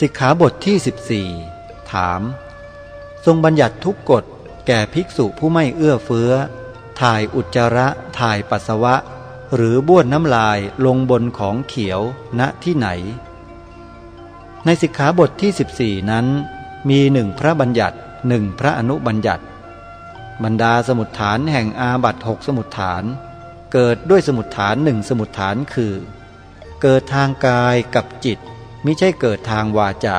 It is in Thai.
สิกขาบทที่ 14 ถาม ทรงบัญญัติทุกกฎแก่ภิกษุผู้ไม่เอื้อเฟื้อ ถ่ายอุจจาระ ถ่ายปัสสาวะ หรือบ้วนน้ำลายลงบนของเขียวณที่ไหน ในสิกขาบทที่ 14 นั้น มีหนึ่งพระบัญญัติหนึ่งพระอนุบัญญัติ บรรดาสมุดฐานแห่งอาบัตหกสมุดฐาน เกิดด้วยสมุดฐานหนึ่งสมุดฐานคือ เกิดทางกายกับจิต มิใช่เกิดทางวาจา